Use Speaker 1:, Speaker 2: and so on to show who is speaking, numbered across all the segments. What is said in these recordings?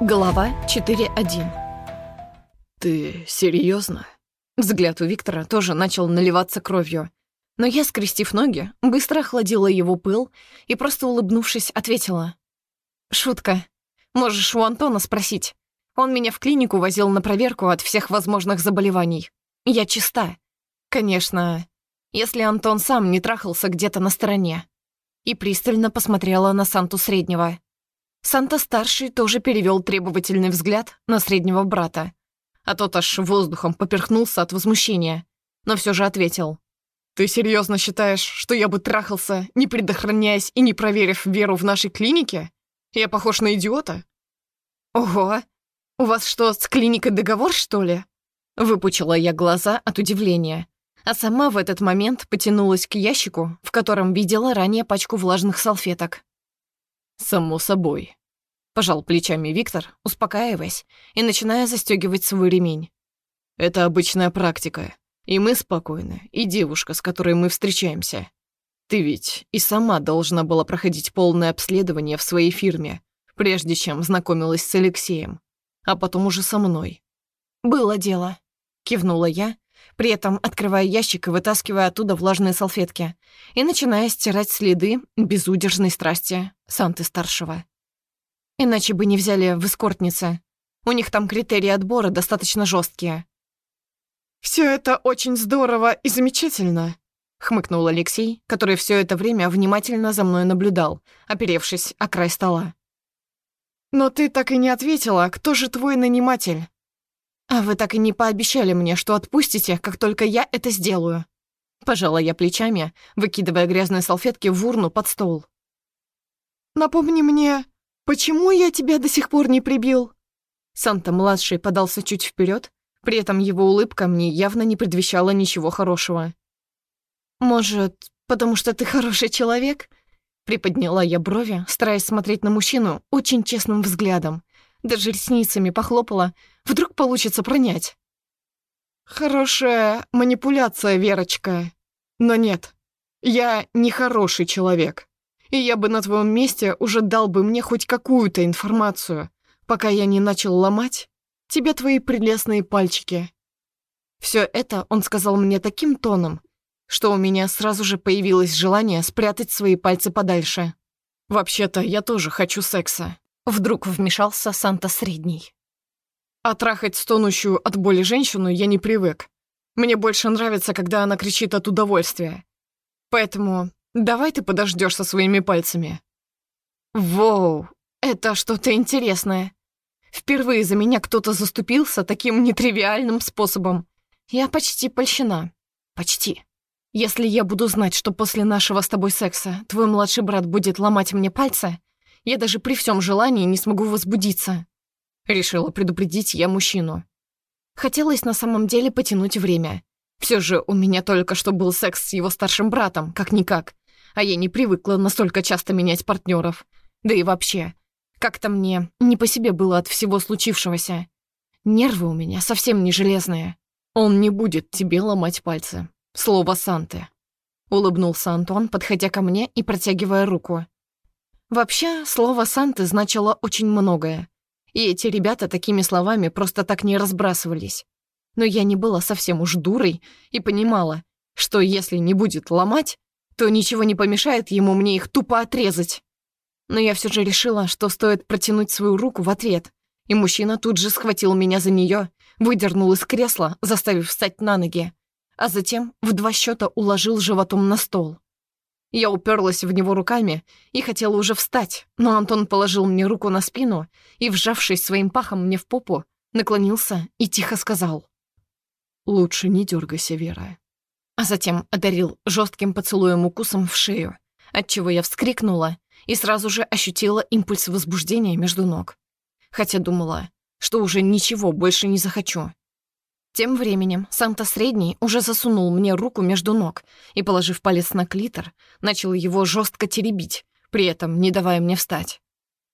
Speaker 1: Глава 4.1
Speaker 2: «Ты серьезно?
Speaker 1: Взгляд у Виктора тоже начал наливаться кровью. Но я, скрестив ноги, быстро охладила его пыл и, просто улыбнувшись, ответила. «Шутка. Можешь у Антона спросить. Он меня в клинику возил на проверку от всех возможных заболеваний. Я чиста. Конечно, если Антон сам не трахался где-то на стороне». И пристально посмотрела на Санту Среднего. Санта-старший тоже перевел требовательный взгляд на среднего брата, а тот аж воздухом поперхнулся от возмущения, но все же ответил.
Speaker 2: «Ты серьезно считаешь, что я бы трахался, не предохраняясь и не проверив веру в нашей клинике? Я похож на идиота?»
Speaker 1: «Ого! У вас что, с клиникой договор, что ли?» Выпучила я глаза от удивления, а сама в этот момент потянулась к ящику, в котором видела ранее пачку влажных салфеток.
Speaker 2: «Само собой», — пожал плечами Виктор, успокаиваясь и начиная застегивать свой ремень. «Это обычная практика, и мы спокойны, и девушка, с которой мы встречаемся. Ты ведь и сама должна была проходить полное обследование в своей фирме, прежде чем знакомилась с Алексеем, а потом уже со мной».
Speaker 1: «Было дело», — кивнула я, при этом открывая ящик и вытаскивая оттуда влажные салфетки и начиная стирать следы безудержной страсти Санты-старшего. Иначе бы не взяли в эскортнице. У них там критерии отбора достаточно жесткие.
Speaker 2: Все это очень здорово и замечательно», — хмыкнул Алексей, который все это время внимательно за мной наблюдал, оперевшись о край стола. «Но ты так и не ответила, кто же твой наниматель?»
Speaker 1: «А вы так и не пообещали мне, что отпустите, как только я это сделаю». Пожала я плечами, выкидывая грязные салфетки в урну под стол.
Speaker 2: «Напомни мне, почему я тебя до сих пор не прибил?»
Speaker 1: Санта-младший подался чуть вперед, при этом его улыбка мне явно не предвещала ничего хорошего. «Может, потому что ты хороший человек?» Приподняла я брови, стараясь смотреть на мужчину очень честным взглядом, даже ресницами похлопала. Вдруг получится пронять.
Speaker 2: «Хорошая манипуляция, Верочка. Но нет, я не хороший человек. И я бы на твоем месте уже дал бы мне хоть какую-то информацию, пока я не начал ломать тебе твои прелестные пальчики».
Speaker 1: Все это он сказал мне таким тоном, что у меня сразу же появилось желание спрятать свои пальцы подальше.
Speaker 2: «Вообще-то я тоже хочу секса.
Speaker 1: Вдруг вмешался Санта Средний.
Speaker 2: А трахать стонущую от боли женщину я не привык. Мне больше нравится, когда она кричит от удовольствия. Поэтому давай ты подождешь со своими пальцами.
Speaker 1: Воу, это что-то интересное. Впервые за меня кто-то заступился таким нетривиальным способом. Я почти польщена. Почти. Если я буду знать, что после нашего с тобой секса твой младший брат будет ломать мне пальцы, я даже при всем желании не смогу возбудиться. Решила предупредить я мужчину. Хотелось на самом деле потянуть время. Все же у меня только что был секс с его старшим братом, как-никак. А я не привыкла настолько часто менять партнеров. Да и вообще, как-то мне не по себе было от всего случившегося. Нервы у меня совсем не железные. Он не будет тебе ломать пальцы. Слово Санты. Улыбнулся Антон, подходя ко мне и протягивая руку. Вообще, слово «Санты» значило очень многое. И эти ребята такими словами просто так не разбрасывались. Но я не была совсем уж дурой и понимала, что если не будет ломать, то ничего не помешает ему мне их тупо отрезать. Но я все же решила, что стоит протянуть свою руку в ответ, и мужчина тут же схватил меня за нее, выдернул из кресла, заставив встать на ноги, а затем в два счета уложил животом на стол. Я уперлась в него руками и хотела уже встать, но Антон положил мне руку на спину и, вжавшись своим пахом мне в попу, наклонился и тихо сказал. «Лучше не дергайся, Вера». А затем одарил жестким поцелуем-укусом в шею, отчего я вскрикнула и сразу же ощутила импульс возбуждения между ног. Хотя думала, что уже ничего больше не захочу. Тем временем Санта Средний уже засунул мне руку между ног и, положив палец на клитор, начал его жестко теребить, при этом не давая мне встать.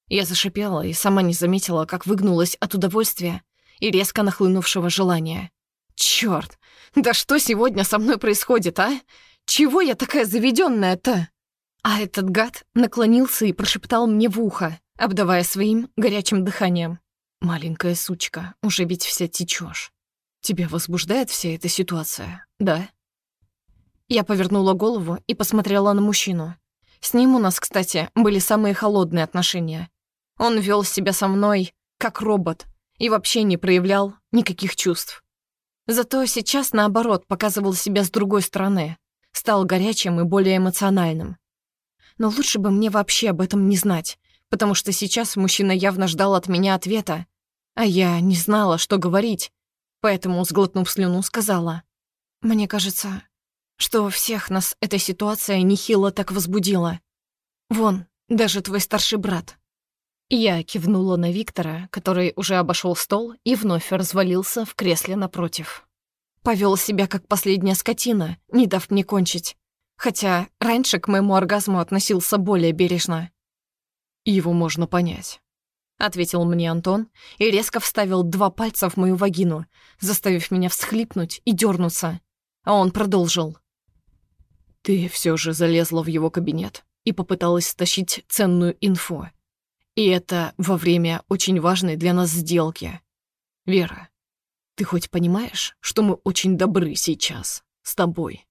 Speaker 1: Я зашипела и сама не заметила, как выгнулась от удовольствия и резко нахлынувшего желания. Черт, да что сегодня со мной происходит, а? Чего я такая заведенная-то? А этот гад наклонился и прошептал мне в ухо, обдавая своим горячим дыханием.
Speaker 2: Маленькая сучка, уже ведь вся течешь. Тебя возбуждает вся эта ситуация, да?
Speaker 1: Я повернула голову и посмотрела на мужчину. С ним у нас, кстати, были самые холодные отношения. Он вел себя со мной как робот и вообще не проявлял никаких чувств. Зато сейчас, наоборот, показывал себя с другой стороны, стал горячим и более эмоциональным. Но лучше бы мне вообще об этом не знать, потому что сейчас мужчина явно ждал от меня ответа, а я не знала, что говорить, поэтому, сглотнув слюну, сказала. «Мне кажется, что всех нас эта ситуация нехило так возбудила. Вон, даже твой старший брат». Я кивнула на Виктора, который уже обошел стол и вновь развалился в кресле напротив. Повел себя как последняя скотина, не дав мне кончить. Хотя раньше к моему оргазму относился более бережно.
Speaker 2: Его можно понять.
Speaker 1: — ответил мне Антон и резко вставил два пальца в мою вагину, заставив меня всхлипнуть и дернуться. А он продолжил.
Speaker 2: «Ты все же залезла в его кабинет и попыталась стащить ценную инфу. И это во время очень важной для нас сделки. Вера, ты хоть понимаешь, что мы очень добры сейчас с тобой?»